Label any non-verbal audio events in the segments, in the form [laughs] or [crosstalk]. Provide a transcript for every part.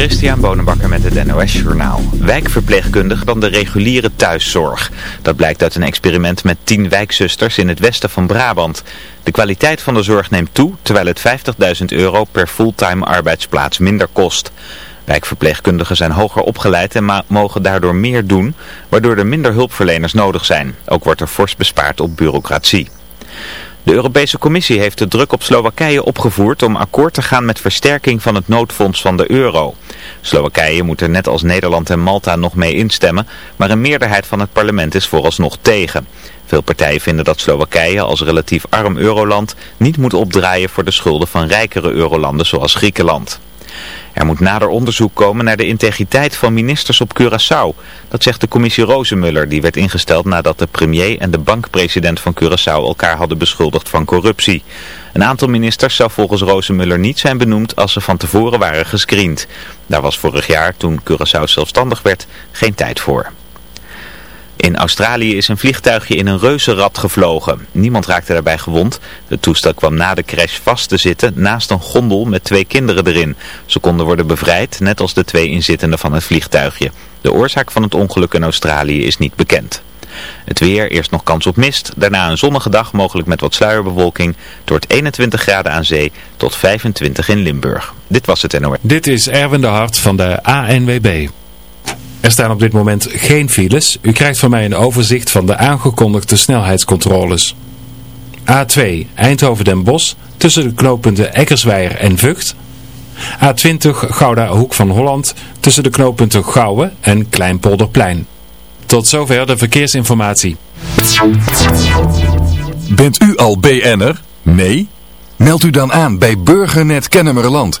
Christian Bonenbakker met het NOS Journaal. Wijkverpleegkundigen dan de reguliere thuiszorg. Dat blijkt uit een experiment met 10 wijkzusters in het westen van Brabant. De kwaliteit van de zorg neemt toe, terwijl het 50.000 euro per fulltime arbeidsplaats minder kost. Wijkverpleegkundigen zijn hoger opgeleid en mogen daardoor meer doen, waardoor er minder hulpverleners nodig zijn. Ook wordt er fors bespaard op bureaucratie. De Europese Commissie heeft de druk op Slowakije opgevoerd om akkoord te gaan met versterking van het noodfonds van de euro. Slowakije moet er net als Nederland en Malta nog mee instemmen, maar een meerderheid van het parlement is vooralsnog tegen. Veel partijen vinden dat Slowakije als relatief arm euroland niet moet opdraaien voor de schulden van rijkere eurolanden zoals Griekenland. Er moet nader onderzoek komen naar de integriteit van ministers op Curaçao. Dat zegt de commissie Rozenmuller, die werd ingesteld nadat de premier en de bankpresident van Curaçao elkaar hadden beschuldigd van corruptie. Een aantal ministers zou volgens Rozenmuller niet zijn benoemd als ze van tevoren waren gescreend. Daar was vorig jaar, toen Curaçao zelfstandig werd, geen tijd voor. In Australië is een vliegtuigje in een reuzenrad gevlogen. Niemand raakte daarbij gewond. Het toestel kwam na de crash vast te zitten naast een gondel met twee kinderen erin. Ze konden worden bevrijd, net als de twee inzittenden van het vliegtuigje. De oorzaak van het ongeluk in Australië is niet bekend. Het weer, eerst nog kans op mist, daarna een zonnige dag, mogelijk met wat sluierbewolking. Het wordt 21 graden aan zee tot 25 in Limburg. Dit was het NOR. Dit is Erwin de Hart van de ANWB. Er staan op dit moment geen files. U krijgt van mij een overzicht van de aangekondigde snelheidscontroles. A2 Eindhoven-Den Bosch tussen de knooppunten Eckersweijer en Vught. A20 Gouda Hoek van Holland tussen de knooppunten Gouwen en Kleinpolderplein. Tot zover de verkeersinformatie. Bent u al BN'er? Nee? Meld u dan aan bij Burgernet Kennemerland.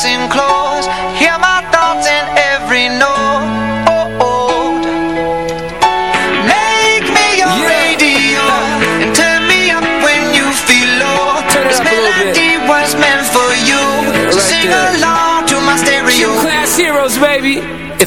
seem close.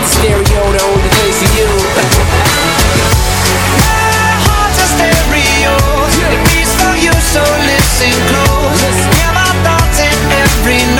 a stereo, the only place for you [laughs] My heart's a stereo. It beats for you, so listen close. Hear my thoughts in every note.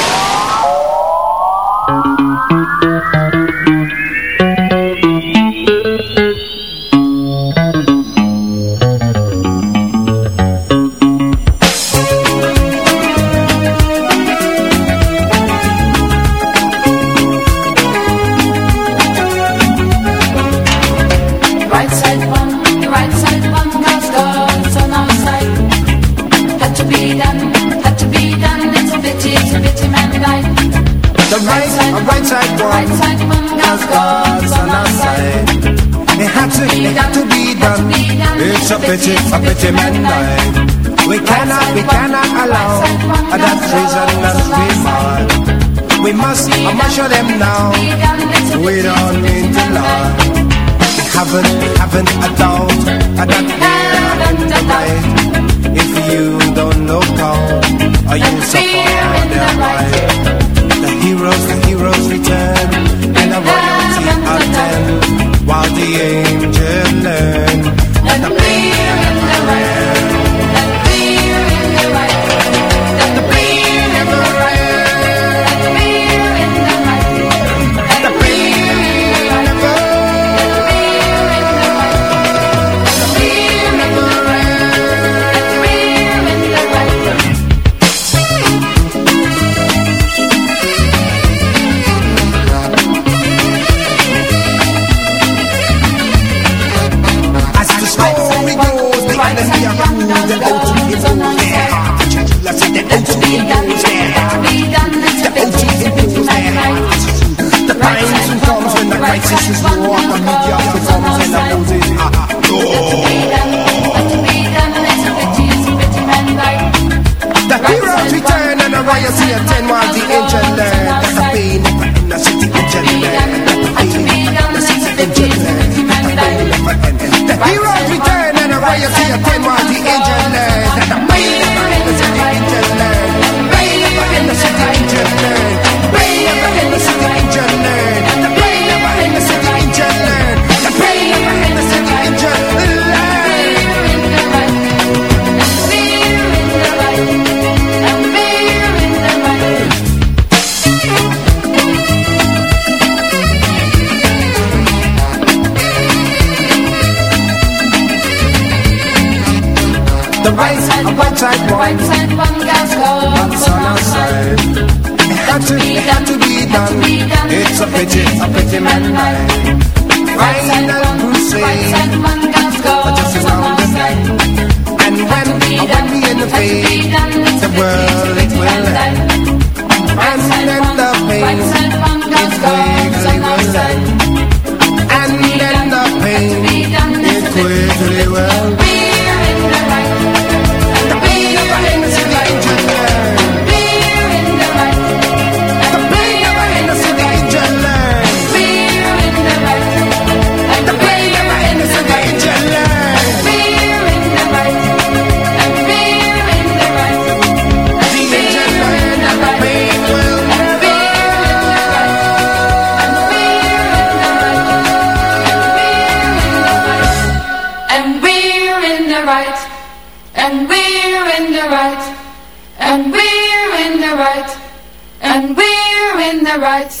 the right.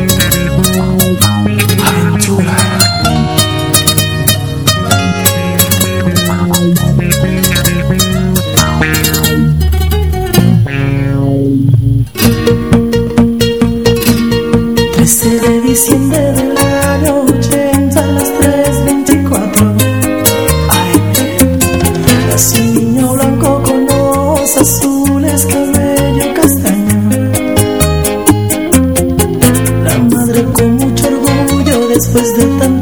is de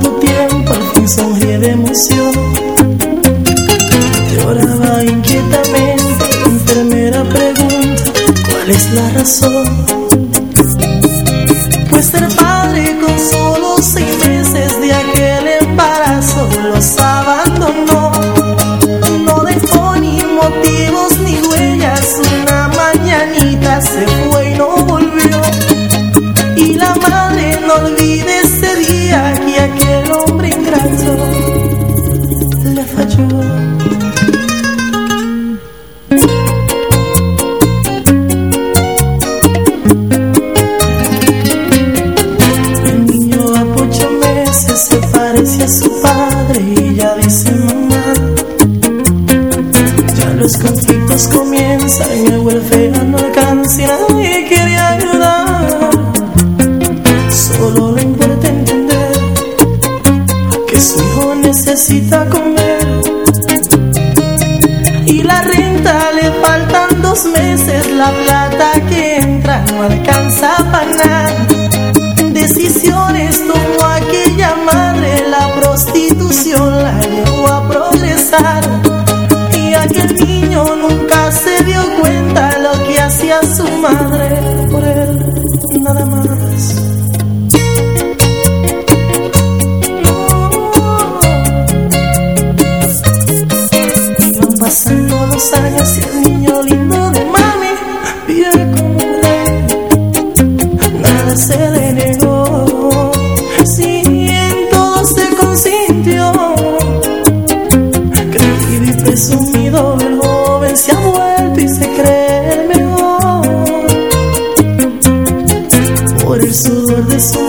el joven se ha vuelto y se cree el mejor. Por el sudor de su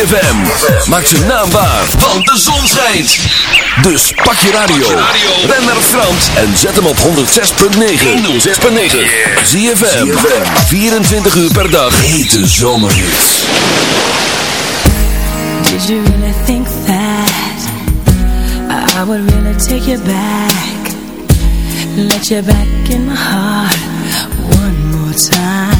ZFM. Maak zijn naam waar, want de zon schijnt. Dus pak je radio. Ben naar Frans en zet hem op 106.9. 106.9. ZFM. 24 uur per dag. Hete zomerhits. Did you really think that I would really take you back? Let you back in my heart one more time.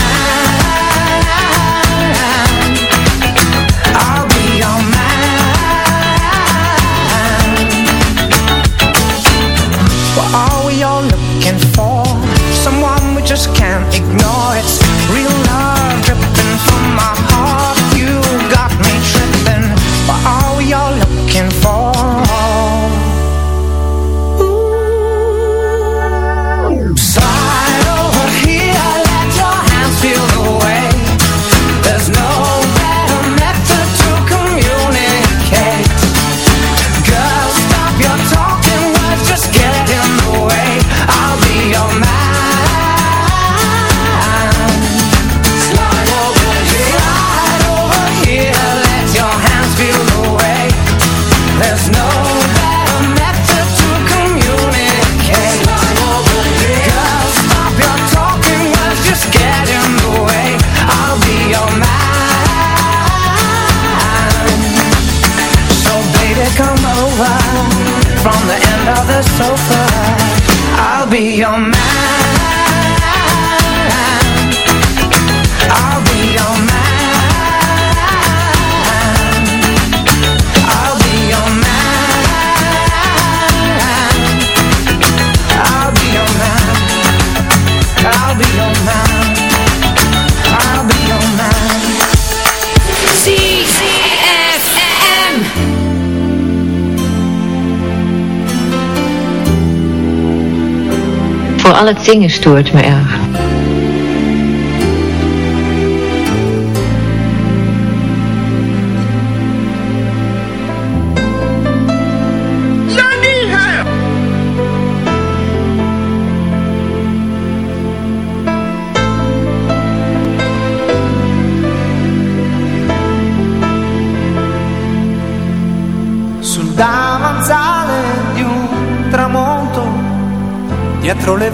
Voor al het zingen stoort me erg.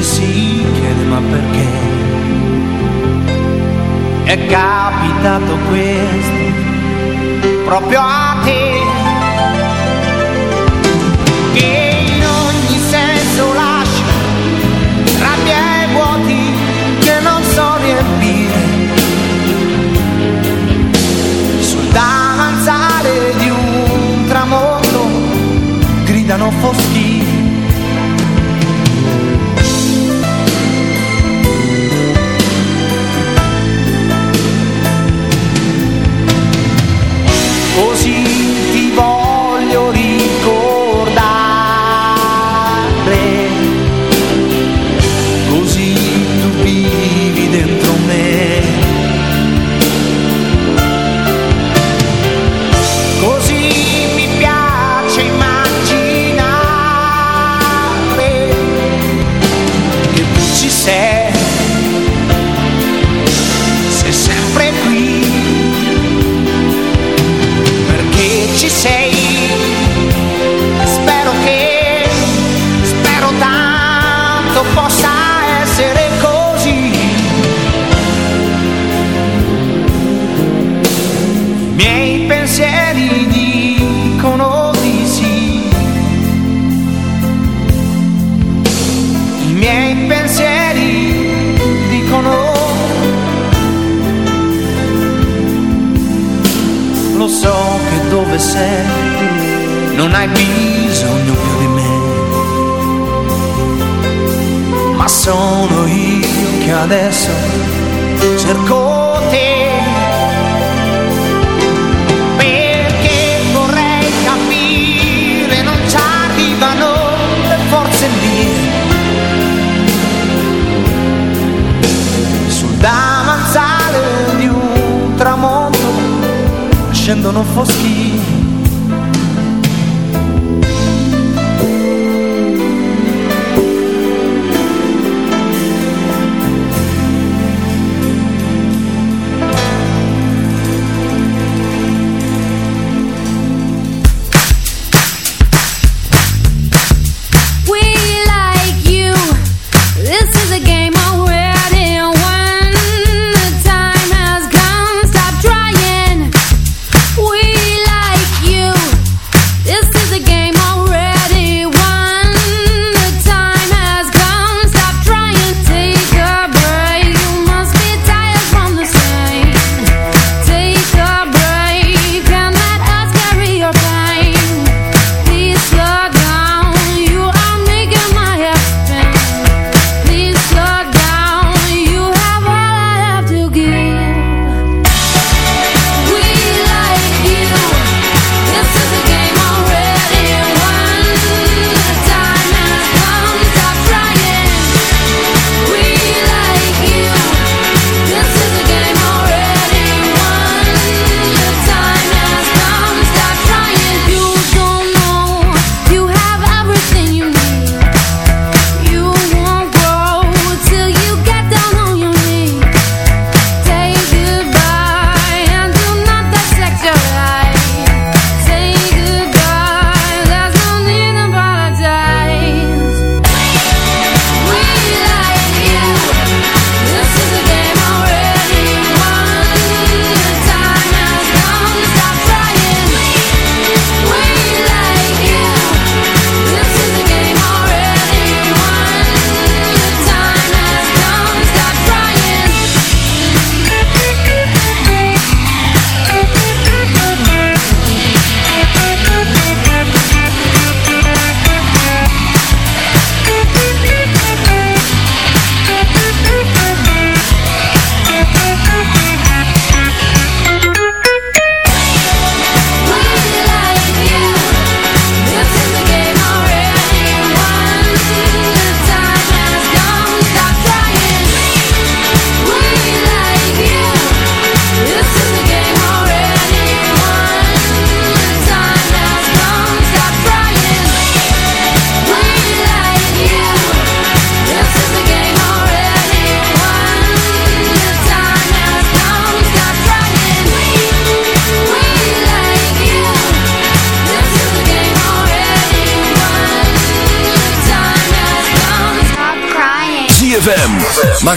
ci si chiede ma perché? È capitato questo proprio a te. Che in ogni senso lascia rabbia e vuoti che non so riempire. Sul davanzale di un tramonto gridano foschi dove sei, non hai bisogno più di me. Ma sono io che adesso cerco te. Perché vorrei capire, non ci le forze mie. Sul di un tramonto scendono foschi